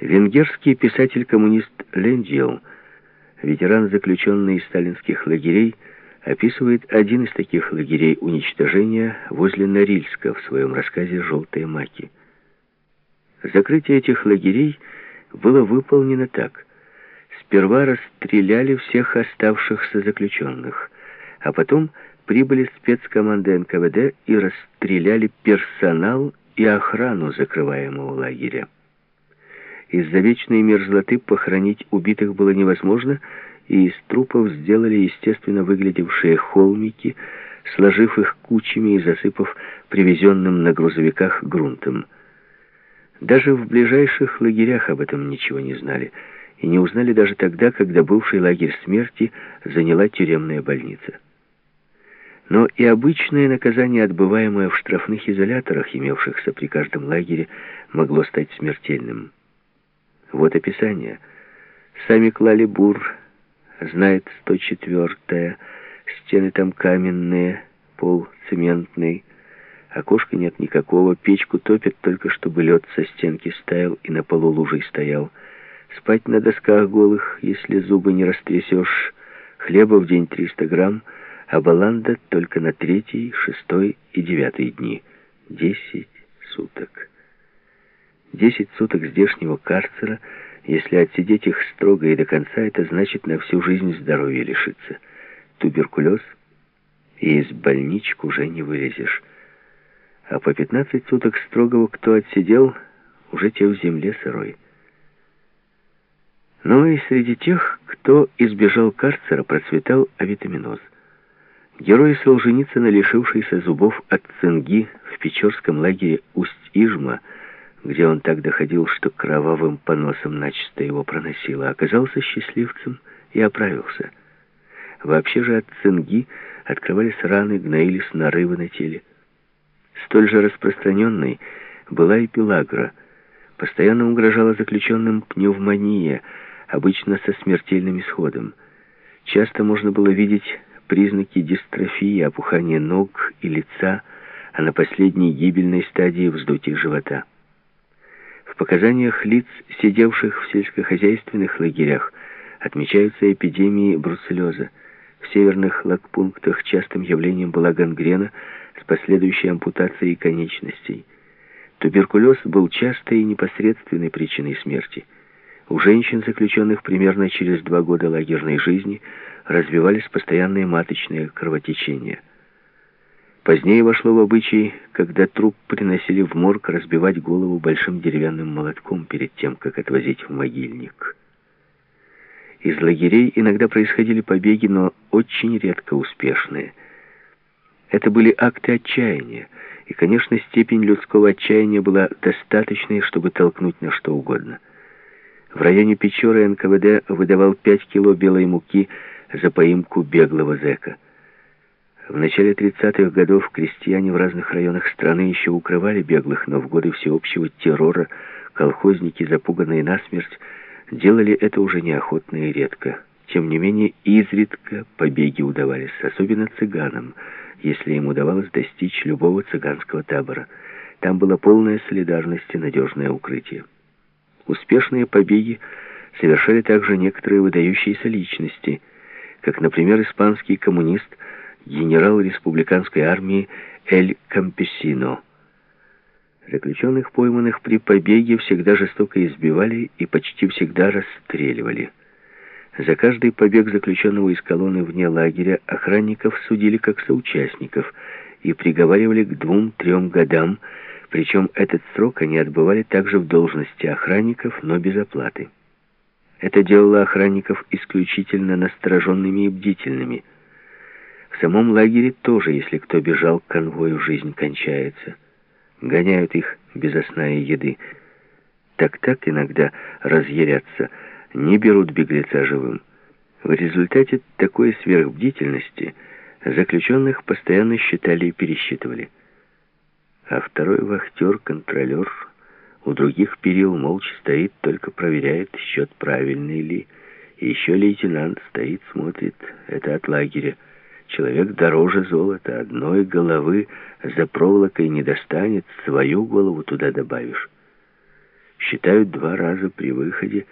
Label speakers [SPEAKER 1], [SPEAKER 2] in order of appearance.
[SPEAKER 1] Венгерский писатель-коммунист Лендиел, ветеран заключенный из сталинских лагерей, описывает один из таких лагерей уничтожения возле Норильска в своем рассказе «Желтые маки». Закрытие этих лагерей было выполнено так. Сперва расстреляли всех оставшихся заключенных, а потом прибыли спецкоманды НКВД и расстреляли персонал и охрану закрываемого лагеря. Из-за вечной мерзлоты похоронить убитых было невозможно, и из трупов сделали естественно выглядевшие холмики, сложив их кучами и засыпав привезенным на грузовиках грунтом. Даже в ближайших лагерях об этом ничего не знали, и не узнали даже тогда, когда бывший лагерь смерти заняла тюремная больница. Но и обычное наказание, отбываемое в штрафных изоляторах, имевшихся при каждом лагере, могло стать смертельным. Вот описание. Сами клали бур, знает 104-я, стены там каменные, пол цементный, окошка нет никакого, печку топят только, чтобы лед со стенки стаял и на полу лужей стоял. Спать на досках голых, если зубы не растрясешь, хлеба в день 300 грамм, а баланда только на третий, шестой и девятый дни. Десять суток. Десять суток здешнего карцера, если отсидеть их строго и до конца, это значит на всю жизнь здоровья лишиться. Туберкулез, и из больничек уже не вылезешь. А по пятнадцать суток строгого кто отсидел, уже те в земле сырой. Но и среди тех, кто избежал карцера, процветал авитаминоз. Герой Солженицына, лишившийся зубов от цинги в Печорском лагере Усть-Ижма, где он так доходил, что кровавым поносом начисто его проносило, оказался счастливцем и оправился. Вообще же от цинги открывались раны, гноились нарывы на теле. Столь же распространенной была и пелагра. Постоянно угрожала заключенным пневмония, обычно со смертельным исходом. Часто можно было видеть признаки дистрофии, опухания ног и лица, а на последней гибельной стадии вздутия живота. Показаниях лиц, сидевших в сельскохозяйственных лагерях, отмечаются эпидемии бруцеллеза. В северных лагпунктах частым явлением была гангрена с последующей ампутацией конечностей. Туберкулез был частой и непосредственной причиной смерти. У женщин, заключенных примерно через два года лагерной жизни, развивались постоянные маточные кровотечения. Позднее вошло в обычай, когда труп приносили в морг разбивать голову большим деревянным молотком перед тем, как отвозить в могильник. Из лагерей иногда происходили побеги, но очень редко успешные. Это были акты отчаяния, и, конечно, степень людского отчаяния была достаточной, чтобы толкнуть на что угодно. В районе Печоры НКВД выдавал 5 кило белой муки за поимку беглого зэка. В начале 30-х годов крестьяне в разных районах страны еще укрывали беглых, но в годы всеобщего террора колхозники, запуганные насмерть, делали это уже неохотно и редко. Тем не менее, изредка побеги удавались, особенно цыганам, если им удавалось достичь любого цыганского табора. Там была полная солидарность и надежное укрытие. Успешные побеги совершали также некоторые выдающиеся личности, как, например, испанский коммунист – генерал республиканской армии Эль Кампесино. Заключенных, пойманных при побеге, всегда жестоко избивали и почти всегда расстреливали. За каждый побег заключенного из колонны вне лагеря охранников судили как соучастников и приговаривали к двум-трем годам, причем этот срок они отбывали также в должности охранников, но без оплаты. Это делало охранников исключительно настороженными и бдительными – в самом лагере тоже, если кто бежал к конвою, жизнь кончается. Гоняют их без сна и еды. Так-так иногда разъярятся, не берут беглеца живым. В результате такой сверхбдительности заключенных постоянно считали и пересчитывали. А второй вахтер, контролер, у других перил молча стоит, только проверяет счет правильный ли. Еще лейтенант стоит, смотрит. Это от лагеря. Человек дороже золота, одной головы за проволокой не достанет, свою голову туда добавишь. считают два раза при выходе,